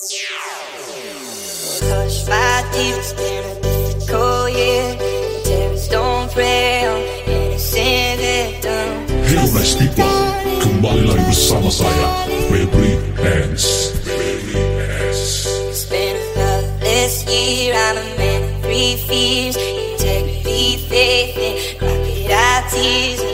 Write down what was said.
Hush my tears, been a cold year. Terrorists don't pray on innocent victims. Hillmash people, kembali lagi bersama saya, Febri hands, It's been a loveless year, I'm a man of three fears. Integrity, faith, and crocodile tears.